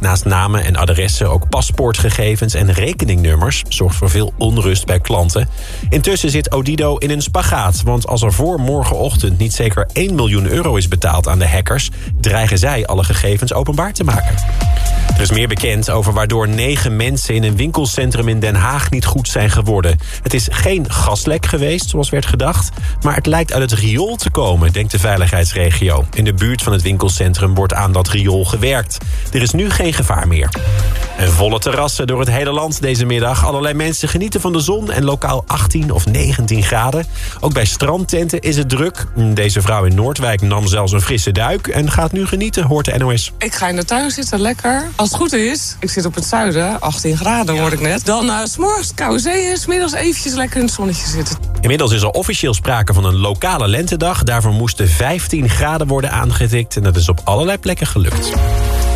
Naast namen en adressen ook paspoortgegevens en rekeningnummers... zorgt voor veel onrust bij klanten. Intussen zit Odido in een spagaat. Want als er voor morgenochtend niet zeker 1 miljoen euro is betaald aan de hackers... dreigen zij alle gegevens openbaar te maken. Er is meer bekend over waardoor negen mensen in een winkelcentrum in Den Haag niet goed zijn geworden. Het is geen gaslek geweest, zoals werd gedacht, maar het lijkt uit het riool te komen, denkt de veiligheidsregio. In de buurt van het winkelcentrum wordt aan dat riool gewerkt. Er is nu geen gevaar meer. En volle terrassen door het hele land deze middag. Allerlei mensen genieten van de zon en lokaal 18 of 19 graden. Ook bij strandtenten is het druk. Deze vrouw in Noordwijk nam zelfs een frisse duik en gaat nu genieten, hoort de NOS. Ik ga in de tuin zitten, lekker. Het goed is, ik zit op het zuiden, 18 graden hoorde ik net. Dan uh, s'morgens koude zee en smiddags eventjes lekker in het zonnetje zitten. Inmiddels is er officieel sprake van een lokale lentedag. Daarvoor moesten 15 graden worden aangetikt en dat is op allerlei plekken gelukt.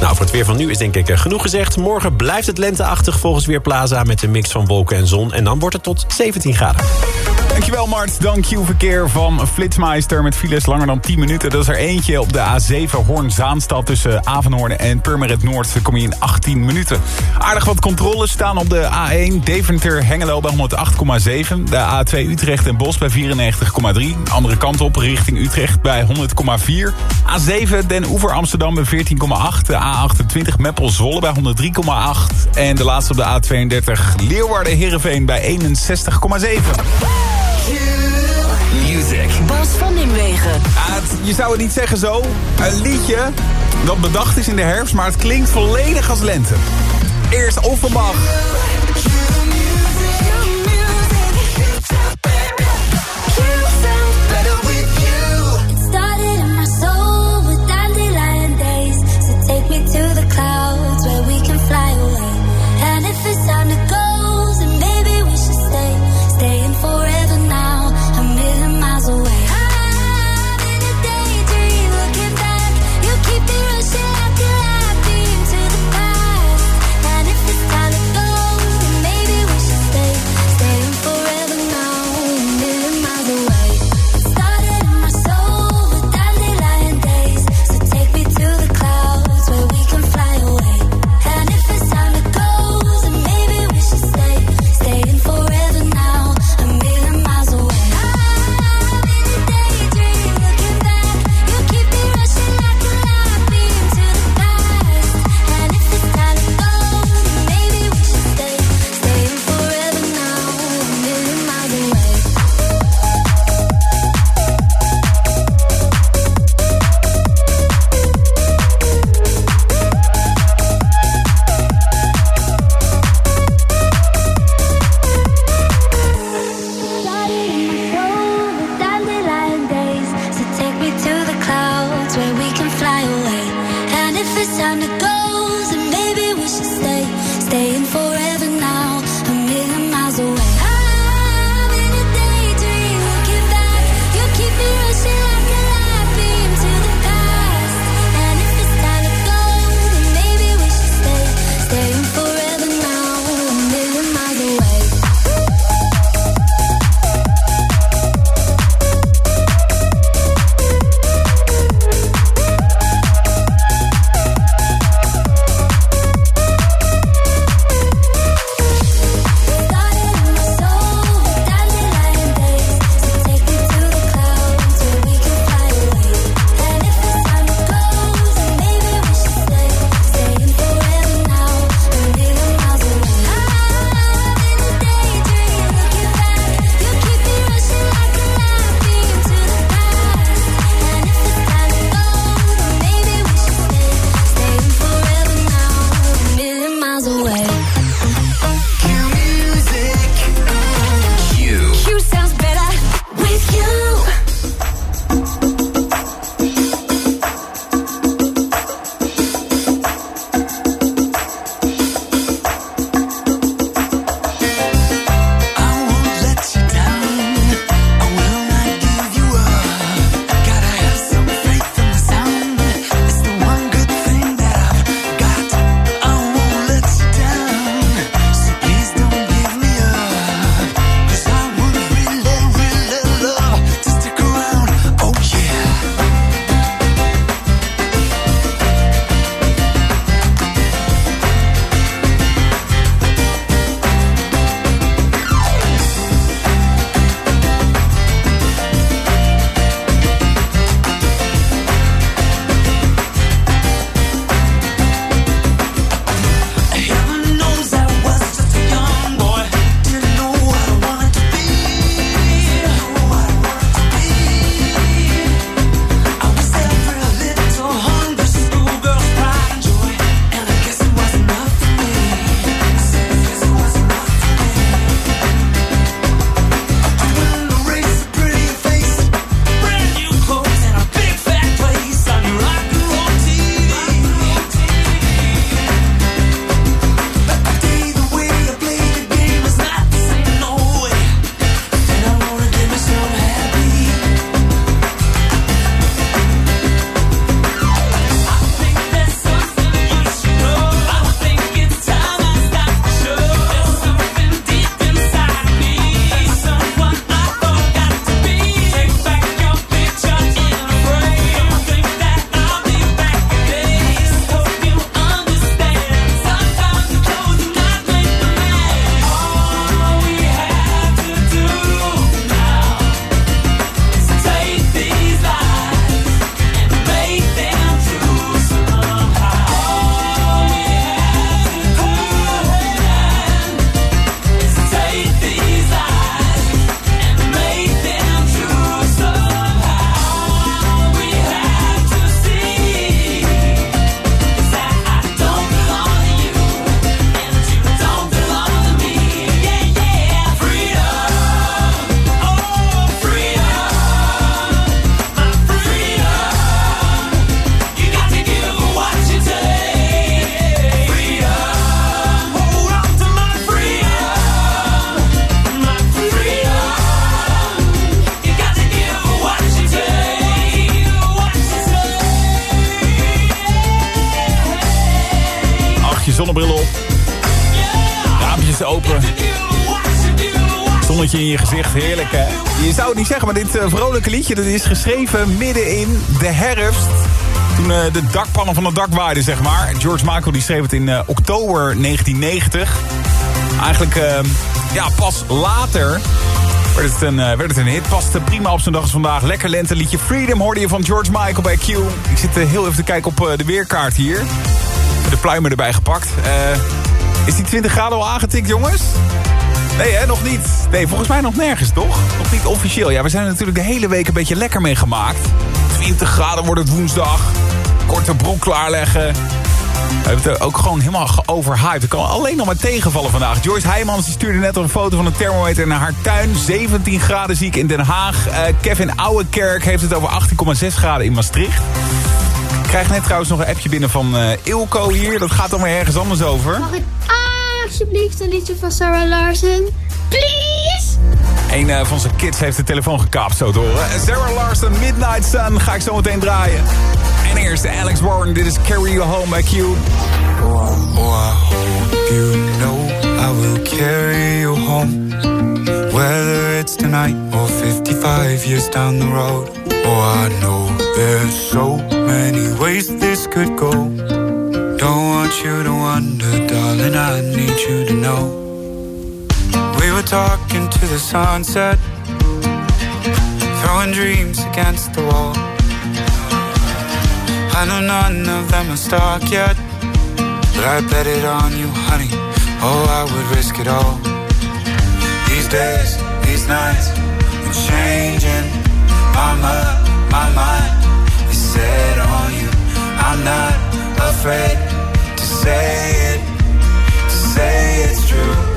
Nou, voor het weer van nu is denk ik genoeg gezegd. Morgen blijft het lenteachtig volgens Weerplaza... met een mix van wolken en zon. En dan wordt het tot 17 graden. Dankjewel Mart. Dan Q-verkeer van Flitsmeister met files langer dan 10 minuten. Dat is er eentje op de A7 Hoorn-Zaanstad tussen Avenhoorn en Purmerend Noord. Dan kom je in 18 minuten. Aardig wat controles staan op de A1 Deventer-Hengelo bij 108,7. De A2 Utrecht en Bos bij 94,3. Andere kant op richting Utrecht bij 100,4. A7 Den Oever Amsterdam bij 14,8. De A28 Meppel-Zwolle bij 103,8. En de laatste op de A32 Leeuwarden-Heerenveen bij 61,7. Music. Bas van Nimwegen. Ah, het- je zou het niet zeggen zo. Een liedje dat bedacht is in de herfst, maar het klinkt volledig als lente. Eerst Offenbach. Je gezicht, heerlijk hè. Je zou het niet zeggen, maar dit uh, vrolijke liedje... dat is geschreven midden in de herfst. Toen uh, de dakpannen van het dak waaiden, zeg maar. George Michael die schreef het in uh, oktober 1990. Eigenlijk ja, pas later werd het, een, werd het een hit. Paste prima op zijn dag als vandaag. Lekker lenteliedje. Freedom hoorde je van George Michael bij Q. Ik zit heel even te kijken op de weerkaart hier. De pluimen erbij gepakt. is die 20 graden al aangetikt, jongens? Nee, hè, nog niet. Nee, volgens mij nog nergens, toch? Nog niet officieel. Ja, we zijn er natuurlijk de hele week een beetje lekker mee gemaakt. 20 graden wordt het woensdag. Korte broek klaarleggen. We hebben het ook gewoon helemaal geoverhyped. Het kan alleen nog maar tegenvallen vandaag. Joyce Heijmans stuurde net een foto van een thermometer naar haar tuin. 17 graden ziek in Den Haag. Uh, Kevin Ouwekerk heeft het over 18,6 graden in Maastricht. Ik krijg net trouwens nog een appje binnen van uh, Ilko hier. Dat gaat dan weer ergens anders over. Ik alsjeblieft een liedje van Sarah Larsen? Please! Een uh, van zijn kids heeft de telefoon gekaapt, zo te horen. Sarah Larsen, Midnight Sun, ga ik zo meteen draaien. En eerst Alex Warren, dit is Carry You Home by Q. Oh, oh, I hope you know I will carry you home. Whether it's tonight or 55 years down the road. Oh, I know there's so many ways this could go. Don't want you to wonder, darling, I need you to know. We were talking to the sunset, throwing dreams against the wall. I know none of them are stuck yet, but I bet it on you, honey. Oh, I would risk it all. These days, these nights, are changing. Mama, my mind is set on you. I'm not afraid say it, say it's true.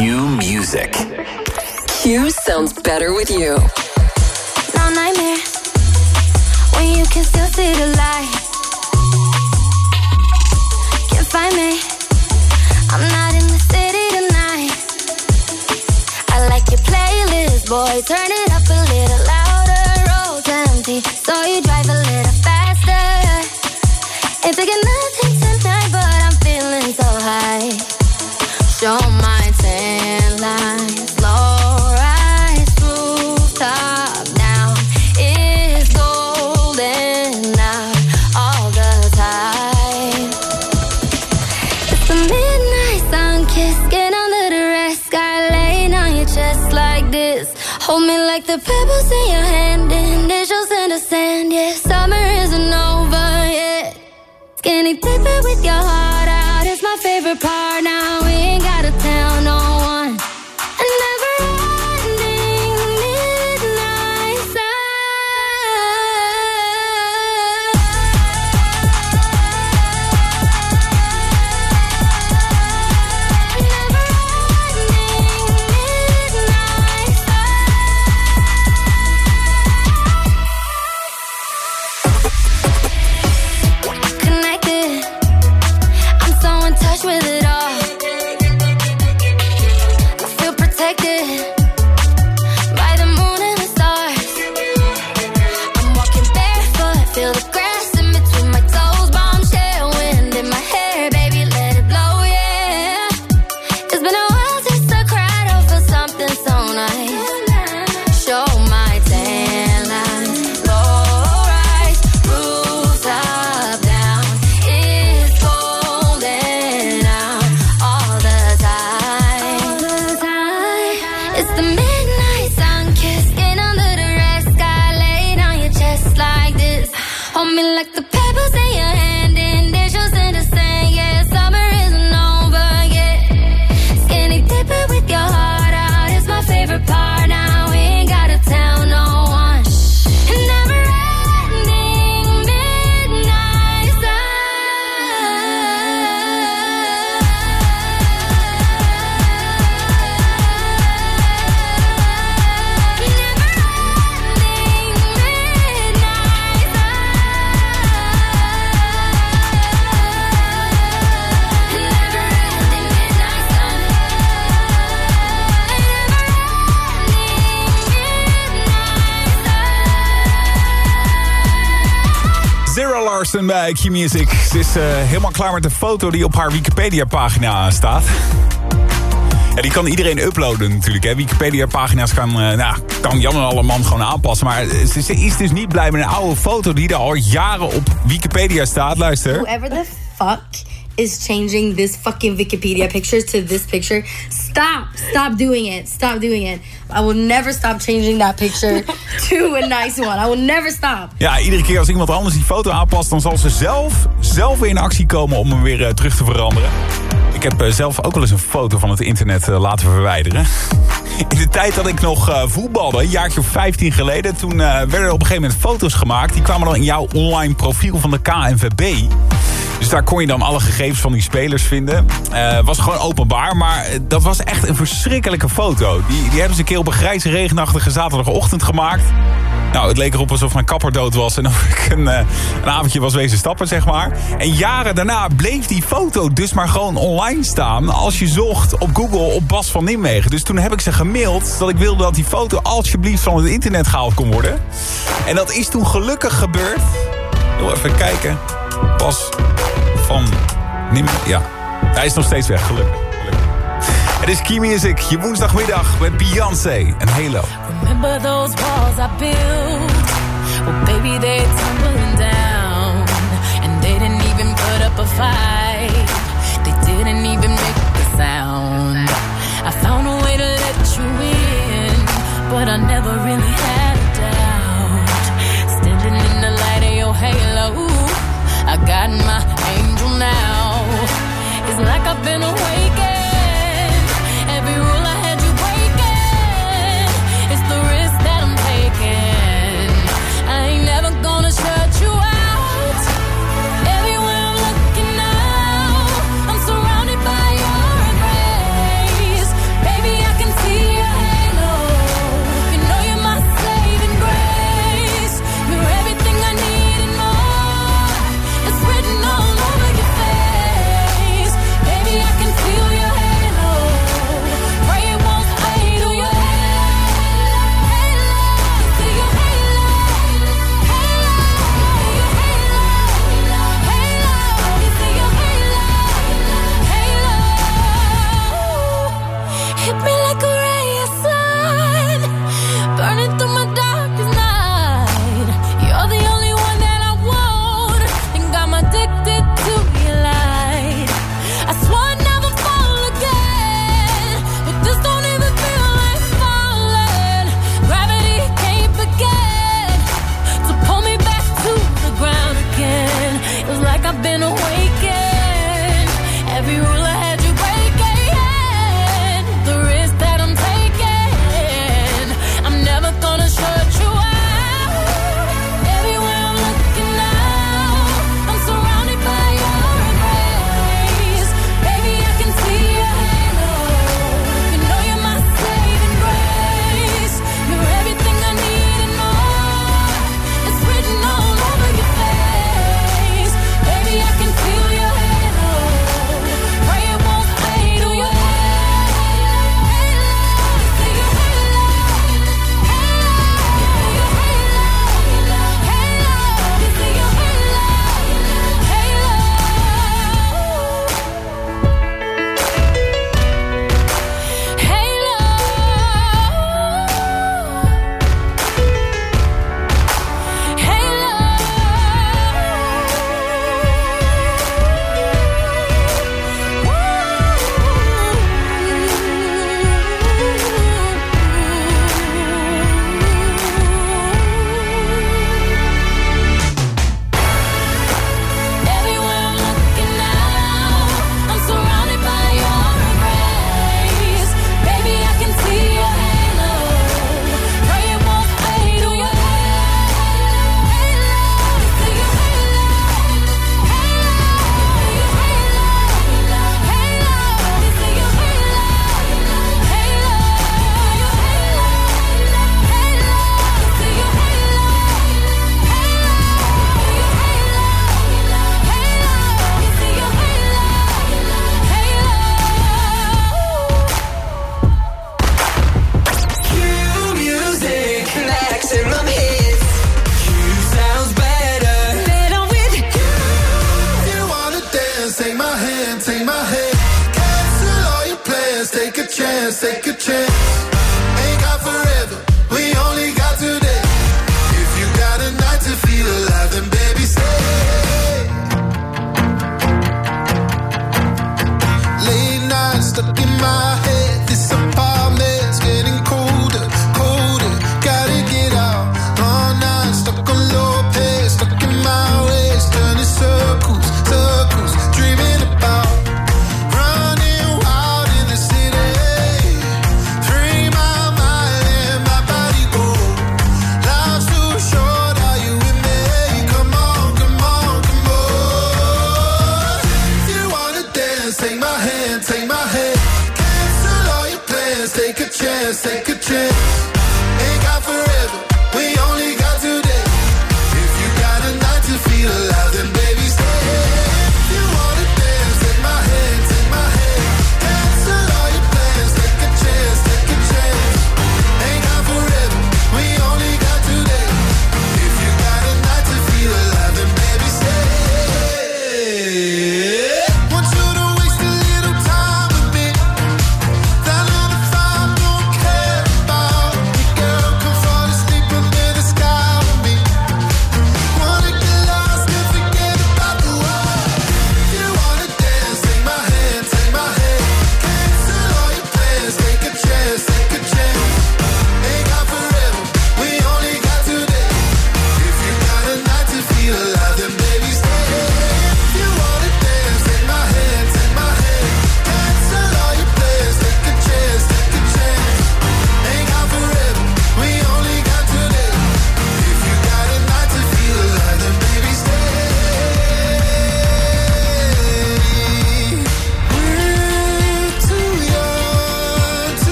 Q Music Q sounds better with you. No nightmare when you can still see the light. Can't find me. I'm not in the city tonight. I like your playlist, boy. Turn it up a little louder. Roads empty, so you drive a little faster. Ain't thinking nothing favorite part. Bij Q-Music. Ze is uh, helemaal klaar met de foto die op haar Wikipedia-pagina staat. Ja, die kan iedereen uploaden natuurlijk. Hè. Wikipedia-pagina's kan, uh, nou, kan Jan en alle man gewoon aanpassen. Maar ze, ze, is dus niet blij met een oude foto die er al jaren op Wikipedia staat. Luister. Whoever the fuck is changing this fucking Wikipedia picture to this picture. Stop. Stop doing it. Stop doing it. I will never stop changing that picture to a nice one. I will never stop. Ja, iedere keer als iemand anders die foto aanpast... dan zal ze zelf, zelf weer in actie komen om hem weer uh, terug te veranderen. Ik heb uh, zelf ook wel eens een foto van het internet uh, laten verwijderen. In de tijd dat ik nog voetbalde, een jaartje of 15 geleden... toen werden er op een gegeven moment foto's gemaakt. Die kwamen dan in jouw online profiel van de KNVB. Dus daar kon je dan alle gegevens van die spelers vinden. Uh, was gewoon openbaar, maar dat was echt een verschrikkelijke foto. Die, die hebben ze een keer op een grijze regenachtige zaterdagochtend gemaakt. Nou, het leek erop alsof mijn kapper dood was en of ik een, een avondje was wezen stappen, zeg maar. En jaren daarna bleef die foto dus maar gewoon online staan... als je zocht op Google op Bas van Nimwegen. Dus toen heb ik ze gemaild dat ik wilde dat die foto alsjeblieft van het internet gehaald kon worden. En dat is toen gelukkig gebeurd. Wil even kijken. Bas van ja. Hij is nog steeds weg, gelukkig. Het is Key Music, je woensdagmiddag met Beyoncé en Halo. Remember those walls I built? Well, baby, they're tumbling down. And they didn't even put up a fight. They didn't even make the sound. I found a way to let you in, but I never really had a doubt. Standing in the light of your halo, I got my now. It's like I've been awakened.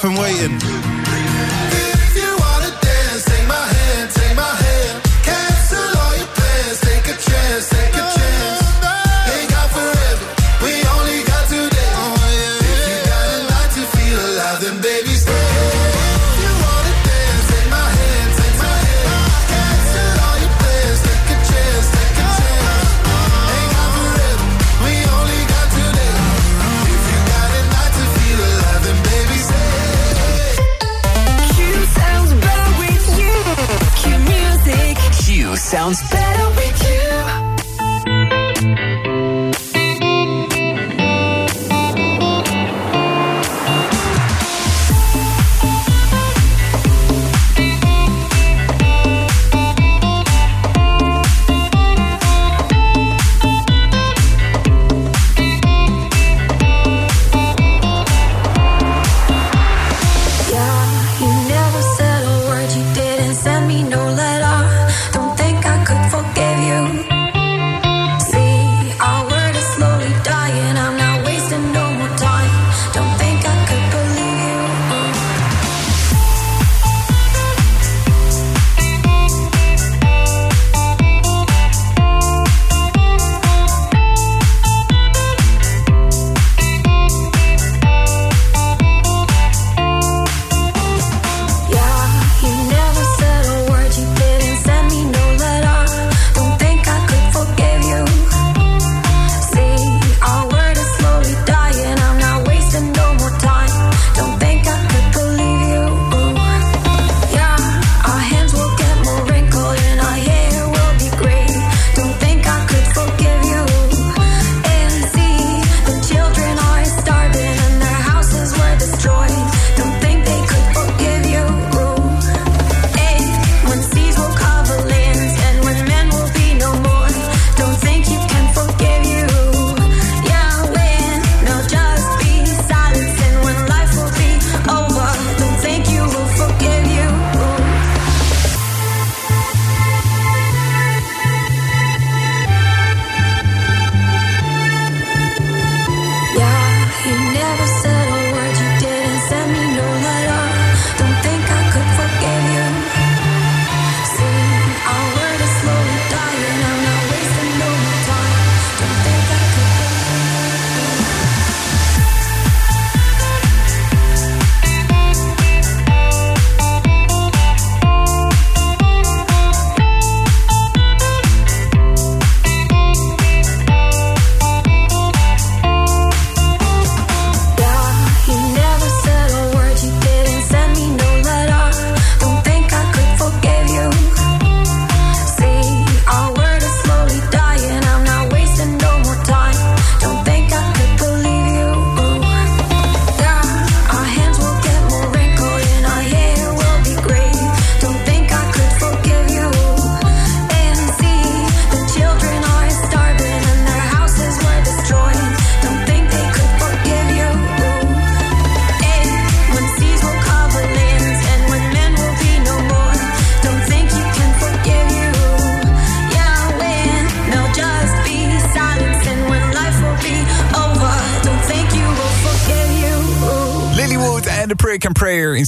Up and waiting.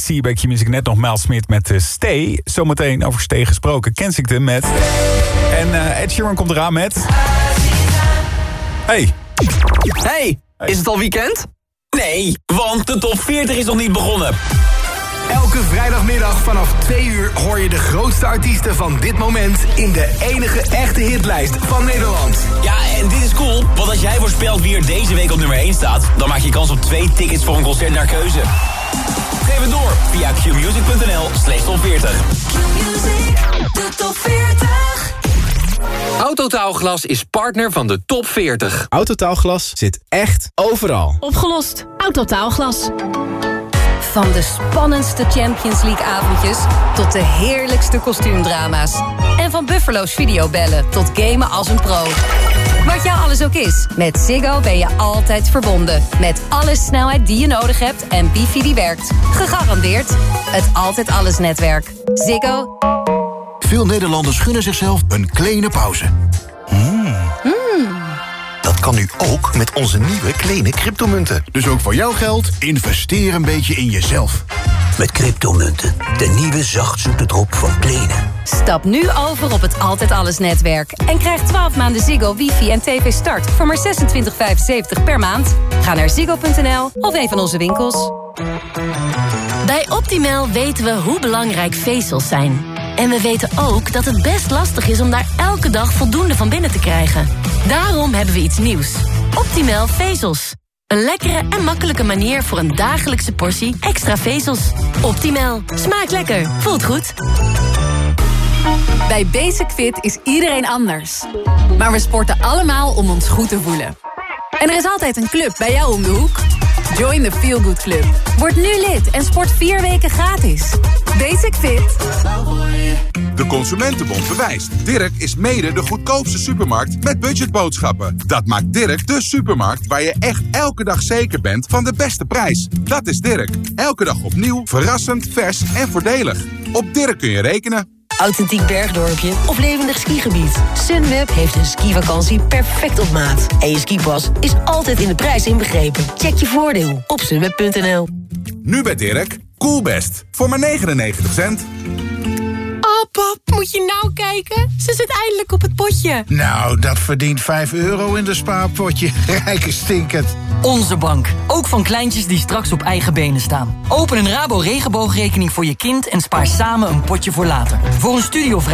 In Seaback. Music net nog Mel Smith met uh, Stay. Zometeen over Stay gesproken. Kensington met... En uh, Ed Sheeran komt eraan met... Hey. Hey, is het al weekend? Nee, want de top 40 is nog niet begonnen. Elke vrijdagmiddag vanaf 2 uur hoor je de grootste artiesten van dit moment... in de enige echte hitlijst van Nederland. Ja, en dit is cool, want als jij voorspelt wie er deze week op nummer 1 staat... dan maak je kans op twee tickets voor een concert naar keuze. Geef het door via qmusic.nl slash top 40. Q-Music, de top 40. Autotaalglas is partner van de top 40. Autotaalglas zit echt overal. Opgelost. Autotaalglas. Van de spannendste Champions League avondjes tot de heerlijkste kostuumdrama's. En van Buffalo's videobellen tot gamen als een pro. Wat jou alles ook is, met Ziggo ben je altijd verbonden. Met alle snelheid die je nodig hebt en wifi die werkt. Gegarandeerd het Altijd Alles netwerk. Ziggo. Veel Nederlanders gunnen zichzelf een kleine pauze. Mm. Dat kan nu ook met onze nieuwe kleine cryptomunten. Dus ook voor jouw geld, investeer een beetje in jezelf. Met cryptomunten, de nieuwe zachtzoete drop van Kleene. Stap nu over op het Altijd Alles netwerk. En krijg 12 maanden Ziggo, wifi en tv start voor maar 26,75 per maand. Ga naar ziggo.nl of een van onze winkels. Bij Optimal weten we hoe belangrijk vezels zijn. En we weten ook dat het best lastig is om daar elke dag voldoende van binnen te krijgen. Daarom hebben we iets nieuws. Optimal vezels. Een lekkere en makkelijke manier voor een dagelijkse portie extra vezels. Optimal. Smaakt lekker. Voelt goed. Bij Basic Fit is iedereen anders. Maar we sporten allemaal om ons goed te voelen. En er is altijd een club bij jou om de hoek. Join the Feel Good Club. Word nu lid en sport vier weken gratis. Basic Fit. De Consumentenbond bewijst. Dirk is mede de goedkoopste supermarkt met budgetboodschappen. Dat maakt Dirk de supermarkt waar je echt elke dag zeker bent van de beste prijs. Dat is Dirk. Elke dag opnieuw, verrassend, vers en voordelig. Op Dirk kun je rekenen. Authentiek bergdorpje of levendig skigebied. Sunweb heeft een skivakantie perfect op maat. En je skipas is altijd in de prijs inbegrepen. Check je voordeel op sunweb.nl. Nu bij Dirk, Coolbest. Voor maar 99 cent. Oh, pap, moet je nou kijken? Ze zit eindelijk op het potje. Nou, dat verdient 5 euro in de spaarpotje. Rijke stinkend. Onze bank. Ook van kleintjes die straks op eigen benen staan. Open een Rabo regenboogrekening voor je kind... en spaar samen een potje voor later. Voor een studie of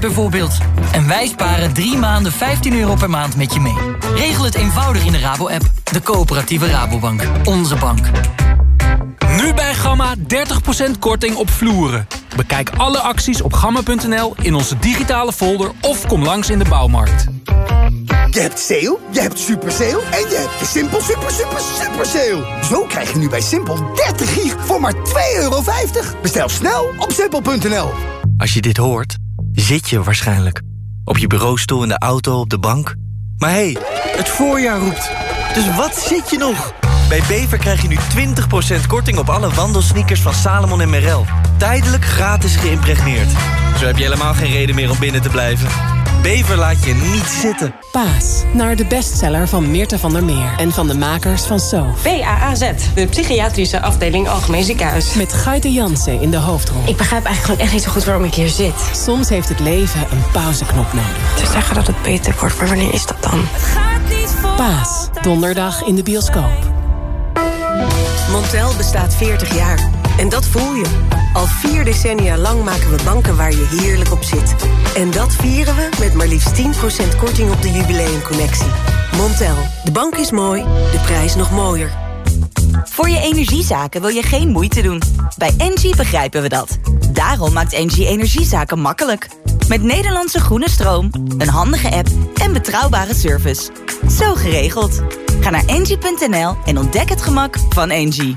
bijvoorbeeld. En wij sparen drie maanden 15 euro per maand met je mee. Regel het eenvoudig in de Rabo-app. De coöperatieve Rabobank. Onze bank. Nu bij Gamma 30% korting op vloeren. Bekijk alle acties op gamma.nl in onze digitale folder of kom langs in de bouwmarkt. Je hebt sale, je hebt super sale en je hebt de Simpel super super super sale. Zo krijg je nu bij Simpel 30 gig voor maar 2,50 euro. Bestel snel op simpel.nl. Als je dit hoort, zit je waarschijnlijk. Op je bureaustoel, in de auto, op de bank. Maar hé, hey, het voorjaar roept. Dus wat zit je nog? Bij Bever krijg je nu 20% korting op alle wandelsneakers van Salomon en Merrell. Tijdelijk gratis geïmpregneerd. Zo heb je helemaal geen reden meer om binnen te blijven. Bever laat je niet zitten. Paas, naar de bestseller van Meerte van der Meer en van de makers van So. PAAZ, de psychiatrische afdeling Algemeen Ziekenhuis. Met Gaite Jansen in de hoofdrol. Ik begrijp eigenlijk gewoon echt niet zo goed waarom ik hier zit. Soms heeft het leven een pauzeknop nodig. Ze zeggen dat het beter wordt, maar wanneer is dat dan? Het gaat niet voor... Paas, donderdag in de bioscoop. Montel bestaat 40 jaar. En dat voel je. Al vier decennia lang maken we banken waar je heerlijk op zit. En dat vieren we met maar liefst 10% korting op de jubileumconnectie. Montel, de bank is mooi, de prijs nog mooier. Voor je energiezaken wil je geen moeite doen. Bij Engie begrijpen we dat. Daarom maakt Engie energiezaken makkelijk. Met Nederlandse groene stroom, een handige app en betrouwbare service. Zo geregeld. Ga naar engie.nl en ontdek het gemak van Engie.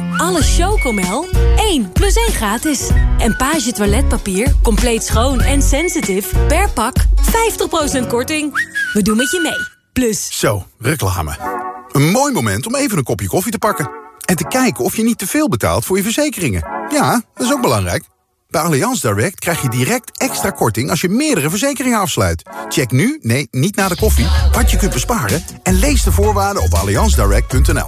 Alle Chocomel 1 plus 1 gratis. En Page toiletpapier, compleet schoon en sensitive per pak 50% korting. We doen met je mee. Plus. Zo, reclame. Een mooi moment om even een kopje koffie te pakken. En te kijken of je niet te veel betaalt voor je verzekeringen. Ja, dat is ook belangrijk. Bij Allianz Direct krijg je direct extra korting als je meerdere verzekeringen afsluit. Check nu, nee, niet na de koffie, wat je kunt besparen... en lees de voorwaarden op allianzdirect.nl.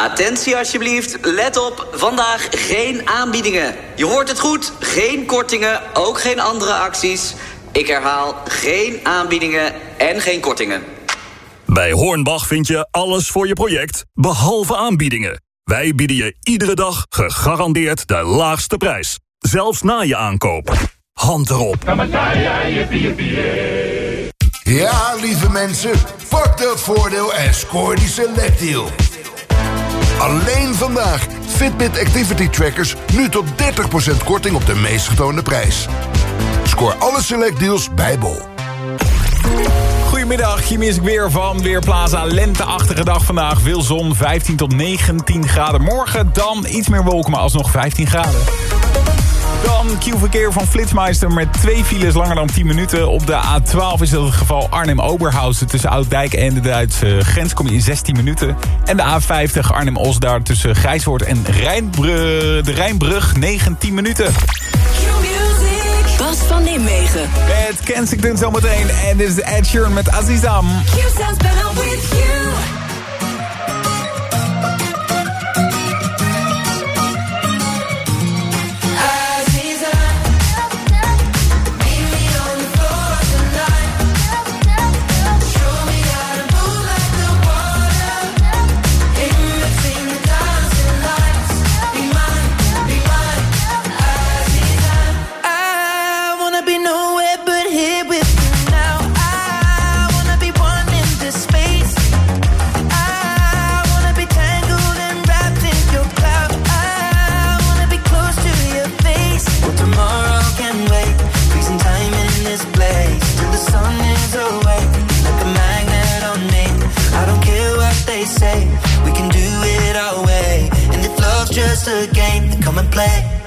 Attentie alsjeblieft, let op, vandaag geen aanbiedingen. Je hoort het goed, geen kortingen, ook geen andere acties. Ik herhaal, geen aanbiedingen en geen kortingen. Bij Hornbach vind je alles voor je project, behalve aanbiedingen. Wij bieden je iedere dag gegarandeerd de laagste prijs. Zelfs na je aankoop. Hand erop. Ja, lieve mensen, pak dat voordeel en scoor die selectdeal. Alleen vandaag Fitbit Activity Trackers nu tot 30% korting op de meest getoonde prijs. Scoor alle selectdeals bij Bol. Goedemiddag, hier mis ik weer van Weerplaza. Lenteachtige dag vandaag. Veel zon, 15 tot 19 graden. Morgen dan iets meer wolken, maar alsnog 15 graden. Dan Q-verkeer van Flitsmeister met twee files langer dan 10 minuten. Op de A12 is dat het geval Arnhem-Oberhausen. Tussen Ouddijk en de Duitse grens kom je in 16 minuten. En de A50 Arnhem-Osdaar tussen Grijshoort en Rijnbr de Rijnbrug 19 minuten. Bas van Nimwegen. Met Kensington zometeen. En dit is Ed Sheeran met Azizam. You sounds better with you. Play.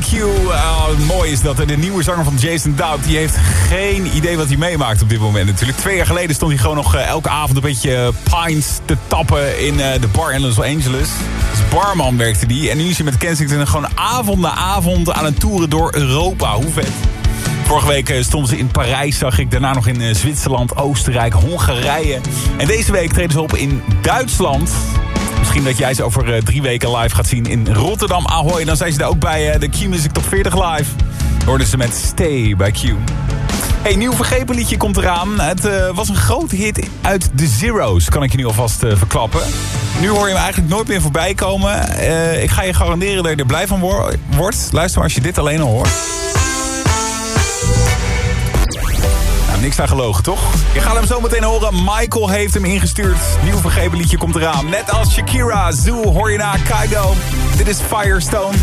Kensington bij Q. Ah, mooi is dat de nieuwe zanger van Jason Doubt... die heeft geen idee wat hij meemaakt op dit moment natuurlijk. Twee jaar geleden stond hij gewoon nog eh, elke avond een beetje eh, pints te tappen... in eh, de bar in Los Angeles. Als barman werkte die. En nu is hij met Kensington gewoon avond na avond aan het toeren door Europa. Hoe vet. Vorige week stonden ze in Parijs, zag ik. Daarna nog in Zwitserland, Oostenrijk, Hongarije. En deze week treden ze op in Duitsland. Misschien dat jij ze over eh, drie weken live gaat zien in Rotterdam Ahoy. Dan zijn ze daar ook bij eh, de Q-Music Top 40 live. Hoorden ze met Stay bij Q. Hey, nieuw vergepen liedje komt eraan. Het eh, was een grote hit uit de Zero's, kan ik je nu alvast verklappen. Nu hoor je hem eigenlijk nooit meer voorbij komen. Ik ga je garanderen dat je er blij van wo- wordt. Luister maar als je dit alleen al hoort. Niks aan gelogen, toch? Je gaat hem zo meteen horen. Michael heeft hem ingestuurd. Nieuw vergeven liedje komt eraan. Net als Shakira, Zoo, hoor je na Kaigo. Dit is Firestone.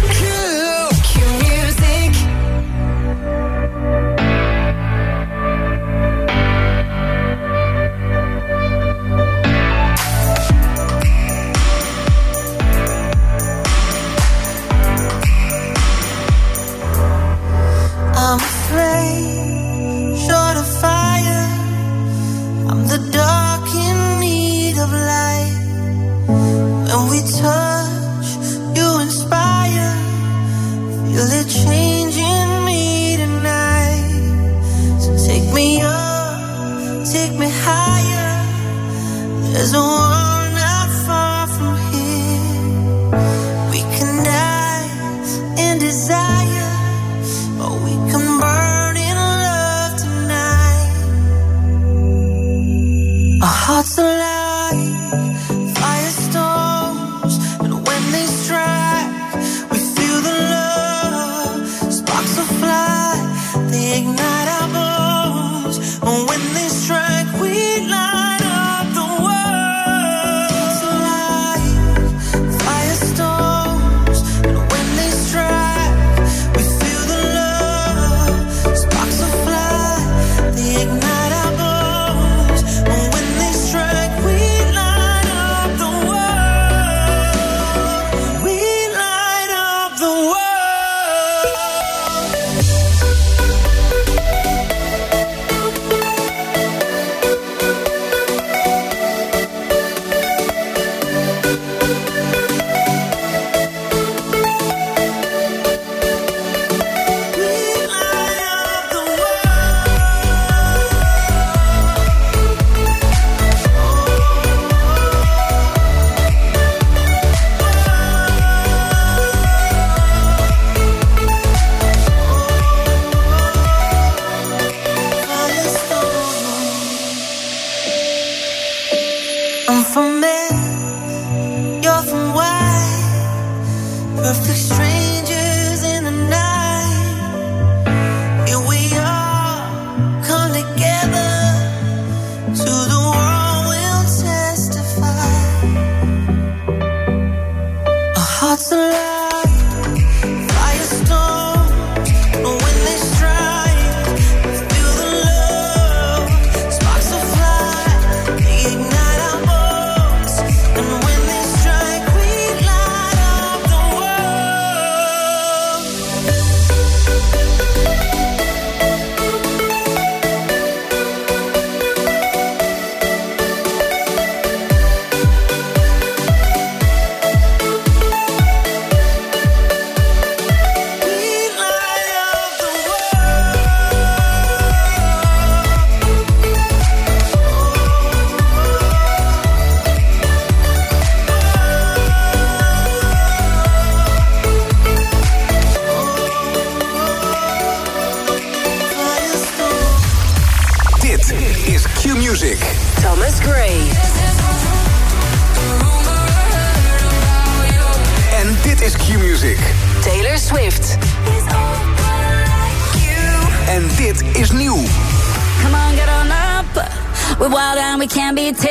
I'm afraid,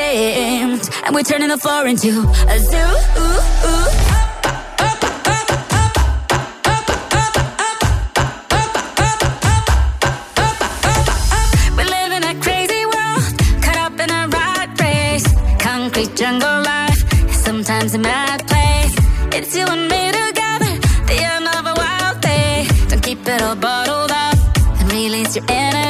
can't be tamed. And we're turning the floor into a zoo. Ooh, ooh. We live in a crazy world, caught up in a rat race. Concrete jungle life, sometimes a mad place. It's you and me together, the end of a all bottled up and release your energy.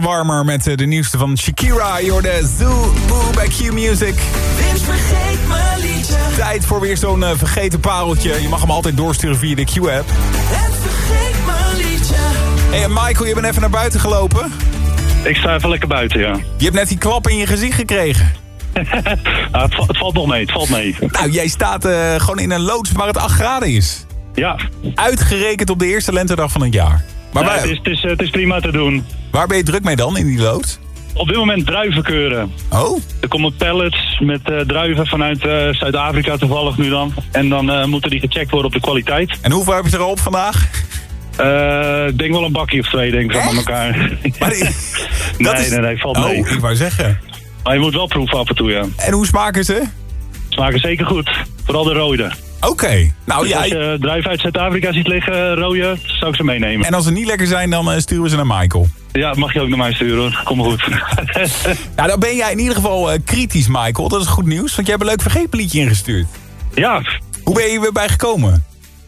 Warmer met eh, de nieuwste van Shakira. Je hoorde Zoo Boo bij Q Music. Vince, vergeet mijn liedje. Tijd voor weer zo'n eh, vergeten pareltje. Je mag hem altijd doorsturen via de Q-app. En vergeet mijn liedje. Hé, hey, Michael, je bent even naar buiten gelopen. Ik sta even lekker buiten, ja. Je hebt net die klap in je gezicht gekregen. Nou, het, va- het valt nog mee, het valt mee. Nou, jij staat eh, gewoon in een loods waar het 8 graden is. Ja. Uitgerekend op de eerste lentedag van het jaar. Maar waar, het, is, het, is, het is prima te doen. waar ben je druk mee dan in die loods? Op dit moment druiven keuren. Oh? Er komen pallets met eh, druiven vanuit eh, Zuid-Afrika toevallig nu dan. En dan eh, moeten die gecheckt worden op de kwaliteit. En hoeveel heb je er al op vandaag? Ik denk wel een bakje of twee, denk ik, van elkaar. nee, is- nee, nee, valt Oh, mee. ik wou zeggen. Maar je moet wel proeven af en toe, ja. En hoe smaken ze? Smaken zeker goed. Vooral de rode. Oké. Nou, Dus ja, als je druiven uit Zuid-Afrika ziet liggen, rode, zou ik ze meenemen. En als ze niet lekker zijn, dan eh, sturen we ze naar Michael. Ja, mag je ook naar mij sturen hoor. Kom maar goed. Nou, dan ben jij in ieder geval eh, kritisch, Michael. Dat is goed nieuws, want jij hebt een leuk vergeetliedje ingestuurd. Ja. Hoe ben je hier weer bij gekomen?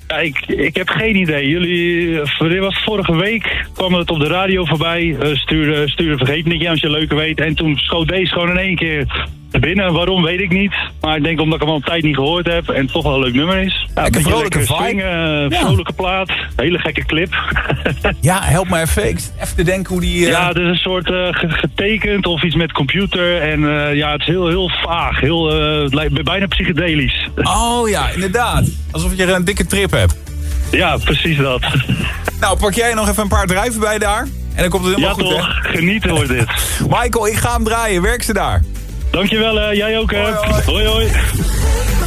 Ja, ik, ik heb geen idee. Jullie, eh, dit was vorige week, kwam het op de radio voorbij. eh stuurde, stuurde vergeet niet als je leuke weet. En toen schoot deze gewoon in één keer binnen. Waarom, weet ik niet. Maar ik denk omdat ik hem al een tijd niet gehoord heb. En het toch wel een leuk nummer is. Ja, een vrolijke swingen, eh, vrolijke plaat. Hele gekke clip. Ja, help me even. Ik even te denken hoe die... eh, Ja, het is een soort eh, ge- getekend of iets met computer. En ja, het is heel, heel vaag. Heel, het lijkt bijna psychedelisch. Oh ja, inderdaad. Alsof je een dikke trip hebt. Ja, precies dat. Nou, pak jij nog even een paar druiven bij daar. En dan komt het helemaal Ja, goed, toch. hè? Genieten wordt dit. Michael, ik ga hem draaien. Werk ze daar. Dankjewel, jij ook. hè. hoi. hoi. Downtown.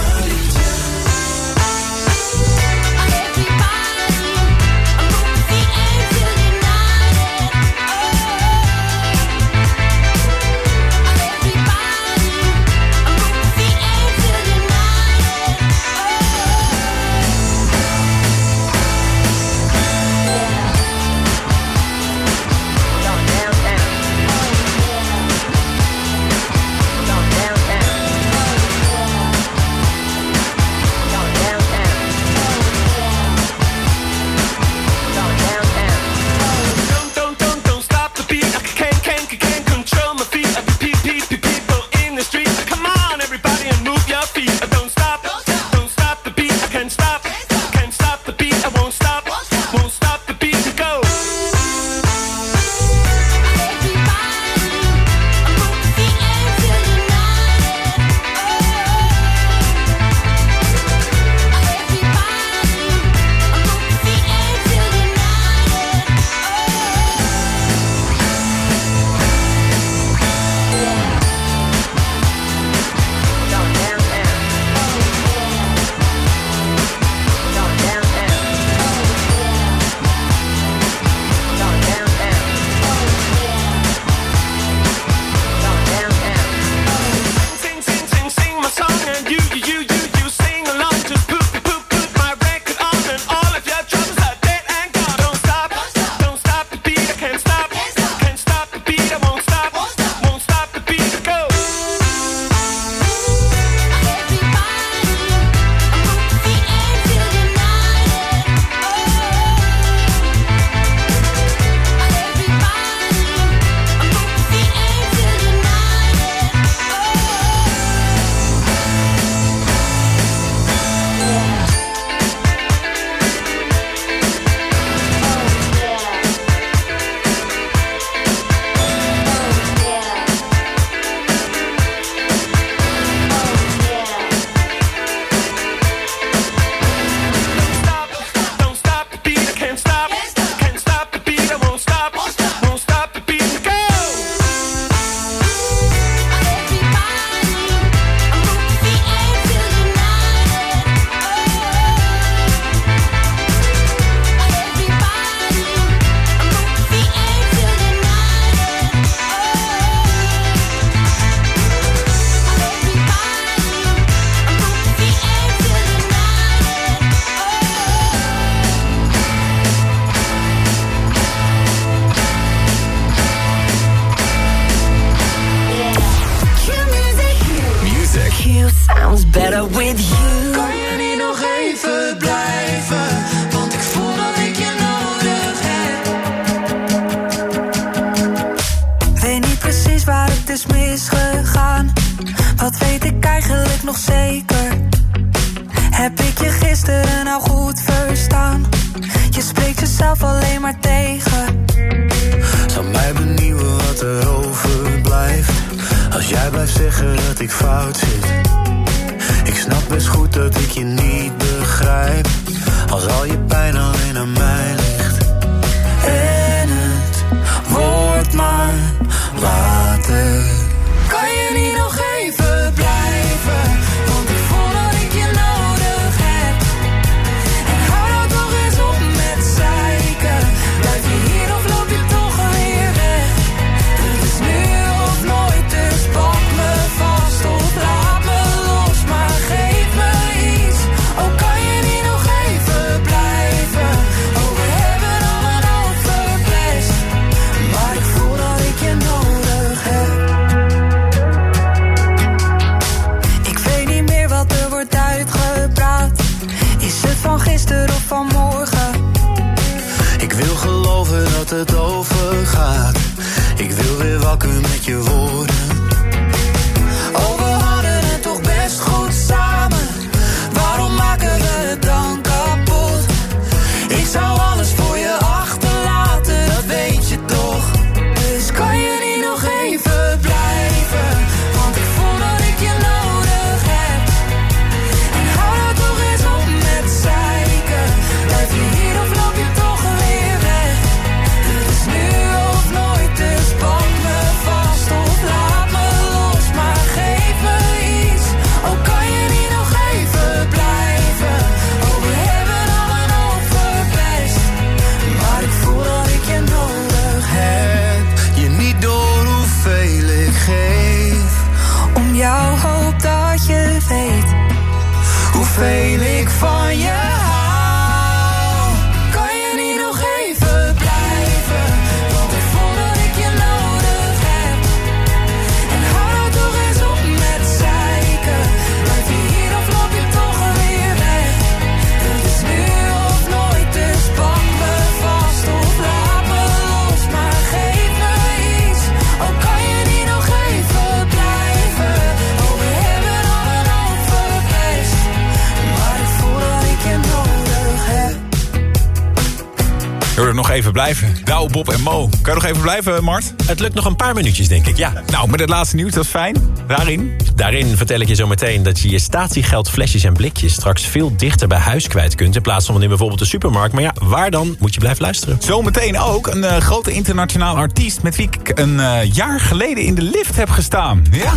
Blijven. Douw, Bob en Mo. Kan je nog even blijven, Mart? Het lukt nog een paar minuutjes, denk ik, ja. Nou, met het laatste nieuws, dat is fijn. Daarin? Daarin vertel ik je zo meteen dat je je statiegeldflesjes en blikjes... straks veel dichter bij huis kwijt kunt... in plaats van in bijvoorbeeld de supermarkt. Maar ja, waar dan? Moet je blijven luisteren. Zometeen ook een eh, grote internationaal artiest... met wie ik een eh, jaar geleden in de lift heb gestaan. Ja.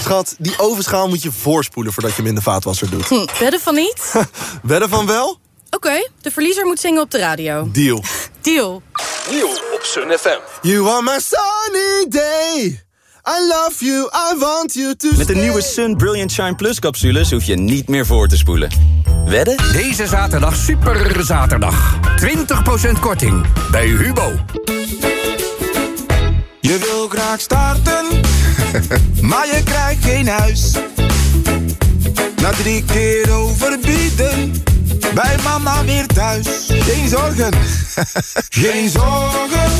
Schat, die ovenschaal moet je voorspoelen voordat je hem in de vaatwasser doet. Hm, wedden van niet? Wedden van wel? Oké, de verliezer moet zingen op de radio. Deal. Deal. Deal op Sun FM. You are my sunny day. I love you, I want you to Met de nieuwe Sun Brilliant Shine Plus capsules hoef je niet meer voor te spoelen. Wedden? Deze zaterdag super zaterdag. 20% korting bij Hubo. Je wil graag starten, maar je krijgt geen huis. Na drie keer overbieden, bij mama weer thuis. Geen zorgen, geen zorgen.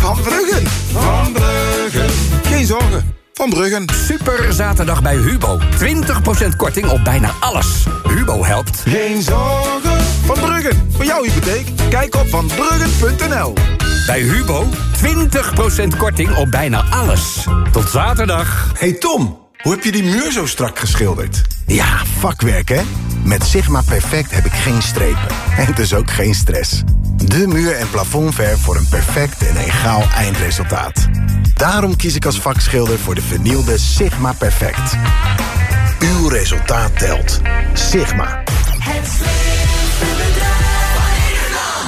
Van Bruggen, van Bruggen. Geen zorgen, van Bruggen. Super zaterdag bij Hubo. 20% korting op bijna alles. Hubo helpt. Geen zorgen, van Bruggen. Voor jouw hypotheek, kijk op vanbruggen.nl. Bij Hubo 20% korting op bijna alles. Tot zaterdag. Hey Tom, hoe heb je die muur zo strak geschilderd? Ja, vakwerk hè? Met Sigma Perfect heb ik geen strepen. En dus ook geen stress. De muur- en plafondverf voor een perfect en egaal eindresultaat. Daarom kies ik als vakschilder voor de vernielde Sigma Perfect. Uw resultaat telt. Sigma.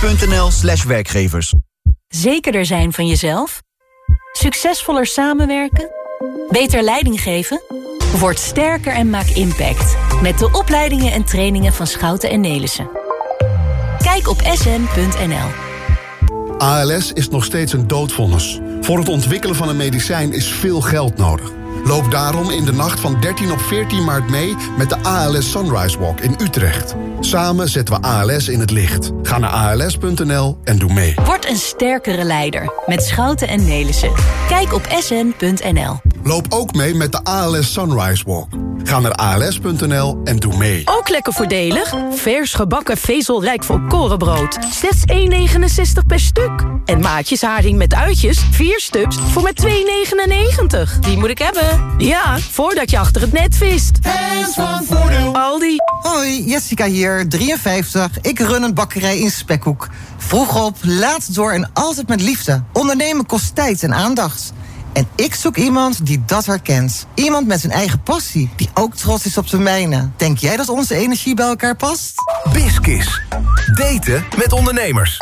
tempoteam.nl slash werkgevers. Zekerder zijn van jezelf? Succesvoller samenwerken? Beter leiding geven? Word sterker en maak impact. Met de opleidingen en trainingen van Schouten en Nelissen. Kijk op sn.nl. ALS is nog steeds een doodvonnis. Voor het ontwikkelen van een medicijn is veel geld nodig. Loop daarom in de nacht van 13 op 14 maart mee met de ALS Sunrise Walk in Utrecht. Samen zetten we ALS in het licht. Ga naar als.nl en doe mee. Word een sterkere leider met Schouten en Nelissen. Kijk op sn.nl. Loop ook mee met de ALS Sunrise Walk. Ga naar als.nl en doe mee. Ook lekker voordelig. Vers gebakken vezelrijk volkorenbrood. Slechts 1,69 per stuk. En maatjes haring met uitjes, 4 stuks voor maar 2,99. Die moet ik hebben. Ja, voordat je achter het net vist. Hands van Voordeel. Aldi. Hoi, Jessica hier, 53. Ik run een bakkerij in Spekhoek. Vroeg op, laat door en altijd met liefde. Ondernemen kost tijd en aandacht. En ik zoek iemand die dat herkent. Iemand met zijn eigen passie, die ook trots is op zijn mijne. Denk jij dat onze energie bij elkaar past? Biskis. Daten met ondernemers.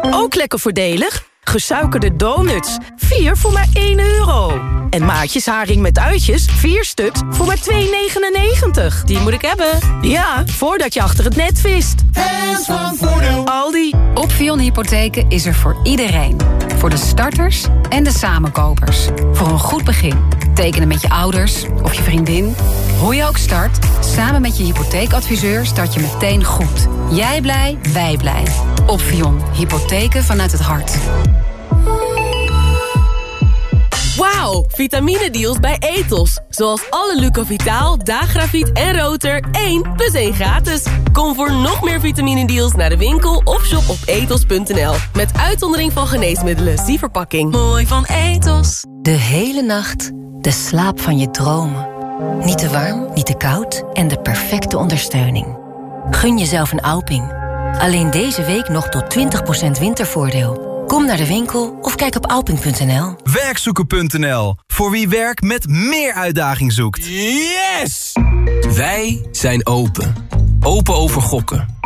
Ook lekker voordelig. Gesuikerde donuts. 4 voor maar 1 euro. En maatjes haring met uitjes. 4 stuks voor maar 2,99. Die moet ik hebben. Ja, voordat je achter het net vist. Hands van Voordeel. Aldi. Opvion Hypotheken is er voor iedereen. Voor de starters en de samenkopers. Voor een goed begin. Tekenen met je ouders of je vriendin. Hoe je ook start, samen met je hypotheekadviseur start je meteen goed. Jij blij, wij blij. Opvion. Hypotheken vanuit het hart. Wauw, vitamine-deals bij Ethos. Zoals alle Lucovitaal, Dagrafiet en Roter 1 plus 1 gratis. Kom voor nog meer vitamine-deals naar de winkel of shop op ethos.nl. Met uitzondering van geneesmiddelen, zie verpakking. Mooi van Ethos. De hele nacht de slaap van je dromen. Niet te warm, niet te koud en de perfecte ondersteuning. Gun jezelf een Alping. Alleen deze week nog tot 20% wintervoordeel. Kom naar de winkel of kijk op alping.nl. Werkzoeken.nl. Voor wie werk met meer uitdaging zoekt. Yes! Wij zijn open. Open over gokken.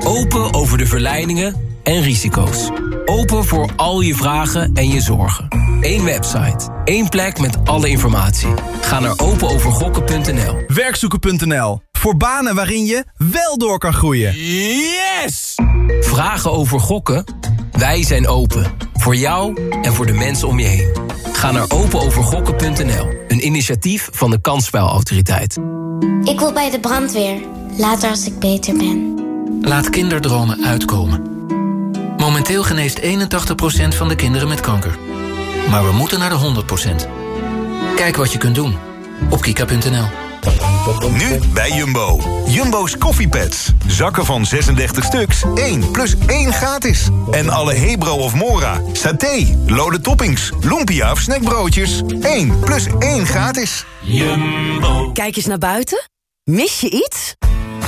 Open over de verleidingen en risico's. Open voor al je vragen en je zorgen. Eén website. één plek met alle informatie. Ga naar openovergokken.nl. Werkzoeken.nl. Voor banen waarin je wel door kan groeien. Yes! Vragen over gokken? Wij zijn open. Voor jou en voor de mensen om je heen. Ga naar openovergokken.nl. Een initiatief van de Kansspelautoriteit. Ik wil bij de brandweer. Later als ik beter ben. Laat kinderdromen uitkomen. Momenteel geneest 81% van de kinderen met kanker. Maar we moeten naar de 100%. Kijk wat je kunt doen op kika.nl. Nu bij Jumbo. Jumbo's koffiepads. Zakken van 36 stuks. 1 plus 1 gratis. En alle Hebro of Mora, saté, lode toppings, lumpia of snackbroodjes. 1 plus 1 gratis. Jumbo. Kijk eens naar buiten. Mis je iets?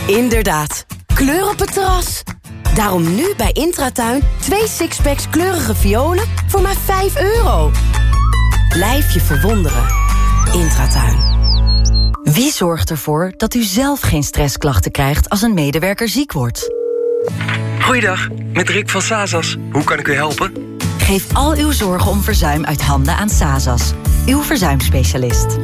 Inderdaad. Kleur op het terras. Daarom nu bij Intratuin twee sixpacks kleurige violen voor maar 5 euro. Blijf je verwonderen. Intratuin. Wie zorgt ervoor dat u zelf geen stressklachten krijgt als een medewerker ziek wordt? Goeiedag, met Rick van Sazas. Hoe kan ik u helpen? Geef al uw zorgen om verzuim uit handen aan Sazas, uw verzuimspecialist.